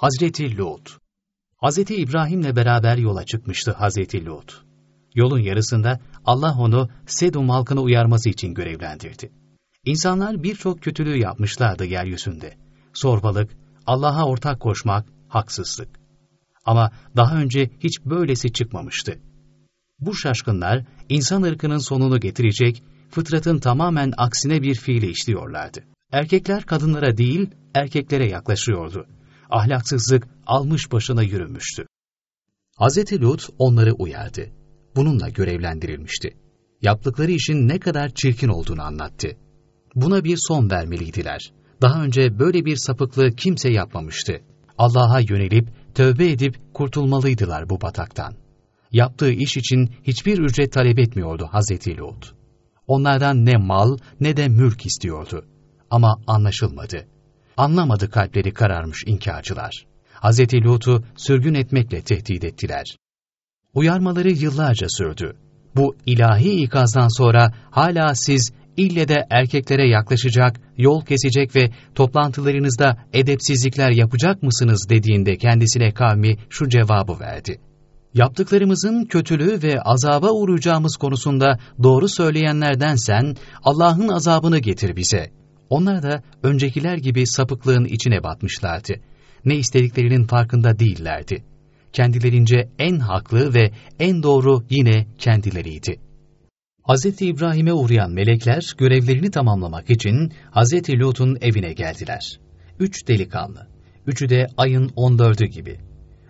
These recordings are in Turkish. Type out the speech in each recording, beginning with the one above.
Hazreti Lut Hazreti İbrahim'le beraber yola çıkmıştı Hazreti Lut. Yolun yarısında Allah onu Sedum halkını uyarması için görevlendirdi. İnsanlar birçok kötülüğü yapmışlardı yeryüzünde. Sorbalık, Allah'a ortak koşmak, haksızlık. Ama daha önce hiç böylesi çıkmamıştı. Bu şaşkınlar insan ırkının sonunu getirecek, fıtratın tamamen aksine bir fiili işliyorlardı. Erkekler kadınlara değil, erkeklere yaklaşıyordu. Ahlaksızlık almış başına yürümüştü. Hz. Lut onları uyardı. Bununla görevlendirilmişti. Yaptıkları işin ne kadar çirkin olduğunu anlattı. Buna bir son vermeliydiler. Daha önce böyle bir sapıklığı kimse yapmamıştı. Allah'a yönelip, tövbe edip kurtulmalıydılar bu bataktan. Yaptığı iş için hiçbir ücret talep etmiyordu Hazreti Lut. Onlardan ne mal ne de mülk istiyordu. Ama anlaşılmadı. Anlamadı kalpleri kararmış inkarcılar. Hazreti Lut'u sürgün etmekle tehdit ettiler. Uyarmaları yıllarca sürdü. Bu ilahi ikazdan sonra hala siz ille de erkeklere yaklaşacak, yol kesecek ve toplantılarınızda edepsizlikler yapacak mısınız dediğinde kendisine kavmi şu cevabı verdi. Yaptıklarımızın kötülüğü ve azaba uğrayacağımız konusunda doğru söyleyenlerden sen Allah'ın azabını getir bize. Onlar da öncekiler gibi sapıklığın içine batmışlardı. Ne istediklerinin farkında değillerdi. Kendilerince en haklı ve en doğru yine kendileriydi. Hz. İbrahim'e uğrayan melekler görevlerini tamamlamak için Hz. Lut'un evine geldiler. Üç delikanlı. Üçü de ayın 14'ü gibi.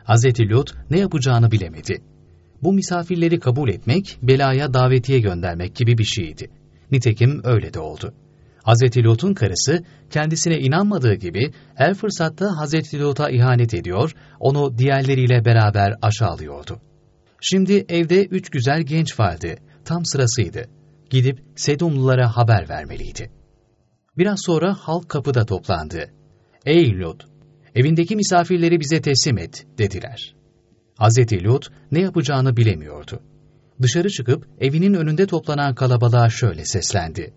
Hz. Lut ne yapacağını bilemedi. Bu misafirleri kabul etmek, belaya davetiye göndermek gibi bir şeydi. Nitekim öyle de oldu. Hz. Lut'un karısı kendisine inanmadığı gibi her fırsatta Hz. Lut'a ihanet ediyor, onu diğerleriyle beraber aşağılıyordu. Şimdi evde üç güzel genç vardı tam sırasıydı. Gidip Sedumlulara haber vermeliydi. Biraz sonra halk kapıda toplandı. Ey Lut! Evindeki misafirleri bize teslim et, dediler. Hazreti Lut ne yapacağını bilemiyordu. Dışarı çıkıp evinin önünde toplanan kalabalığa şöyle seslendi.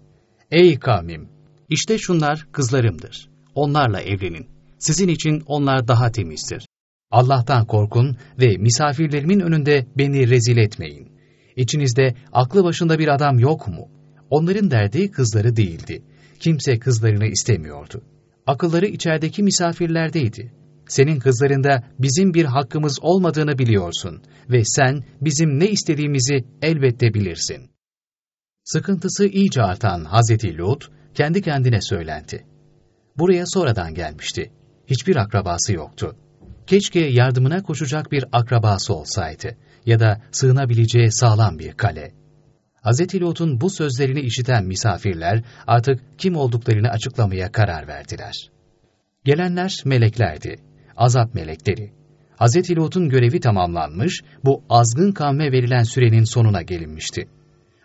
Ey kavmim! İşte şunlar kızlarımdır. Onlarla evlenin. Sizin için onlar daha temizdir. Allah'tan korkun ve misafirlerimin önünde beni rezil etmeyin. İçinizde aklı başında bir adam yok mu? Onların derdi kızları değildi. Kimse kızlarını istemiyordu. Akılları içerideki misafirlerdeydi. Senin kızlarında bizim bir hakkımız olmadığını biliyorsun ve sen bizim ne istediğimizi elbette bilirsin. Sıkıntısı iyice artan Hazreti Lut kendi kendine söylendi. Buraya sonradan gelmişti. Hiçbir akrabası yoktu. Keşke yardımına koşacak bir akrabası olsaydı ya da sığınabileceği sağlam bir kale. Hz. Lut'un bu sözlerini işiten misafirler artık kim olduklarını açıklamaya karar verdiler. Gelenler meleklerdi, azap melekleri. Hz. Lut'un görevi tamamlanmış, bu azgın kavme verilen sürenin sonuna gelinmişti.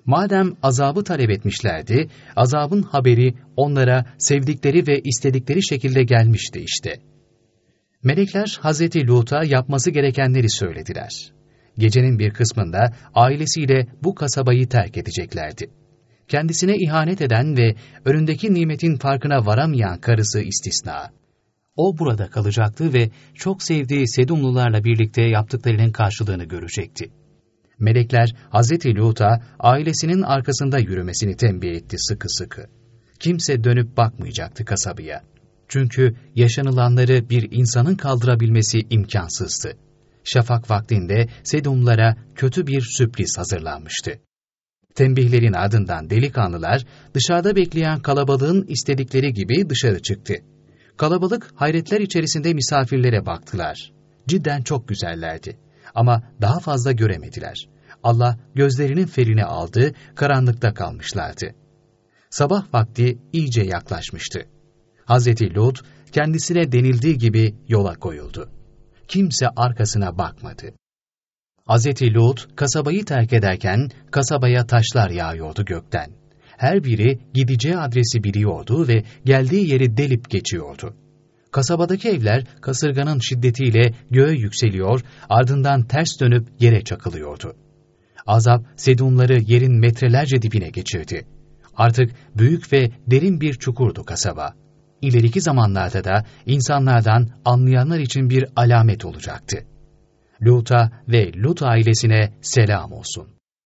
Madem azabı talep etmişlerdi, azabın haberi onlara sevdikleri ve istedikleri şekilde gelmişti işte. Melekler Hz. Lut'a yapması gerekenleri söylediler gecenin bir kısmında ailesiyle bu kasabayı terk edeceklerdi. Kendisine ihanet eden ve önündeki nimetin farkına varamayan karısı istisna. O burada kalacaktı ve çok sevdiği Sedumlularla birlikte yaptıklarının karşılığını görecekti. Melekler Hz. Lut'a ailesinin arkasında yürümesini tembih etti sıkı sıkı. Kimse dönüp bakmayacaktı kasabaya. Çünkü yaşanılanları bir insanın kaldırabilmesi imkansızdı şafak vaktinde Sedumlara kötü bir sürpriz hazırlanmıştı. Tembihlerin ardından delikanlılar dışarıda bekleyen kalabalığın istedikleri gibi dışarı çıktı. Kalabalık hayretler içerisinde misafirlere baktılar. Cidden çok güzellerdi. Ama daha fazla göremediler. Allah gözlerinin ferini aldı, karanlıkta kalmışlardı. Sabah vakti iyice yaklaşmıştı. Hazreti Lut kendisine denildiği gibi yola koyuldu kimse arkasına bakmadı. Hz. Lut kasabayı terk ederken kasabaya taşlar yağıyordu gökten. Her biri gideceği adresi biliyordu ve geldiği yeri delip geçiyordu. Kasabadaki evler kasırganın şiddetiyle göğe yükseliyor, ardından ters dönüp yere çakılıyordu. Azap sedunları yerin metrelerce dibine geçirdi. Artık büyük ve derin bir çukurdu kasaba. ileriki zamanlarda da insanlardan anlayanlar için bir alamet olacaktı. Lut'a ve Lut ailesine selam olsun.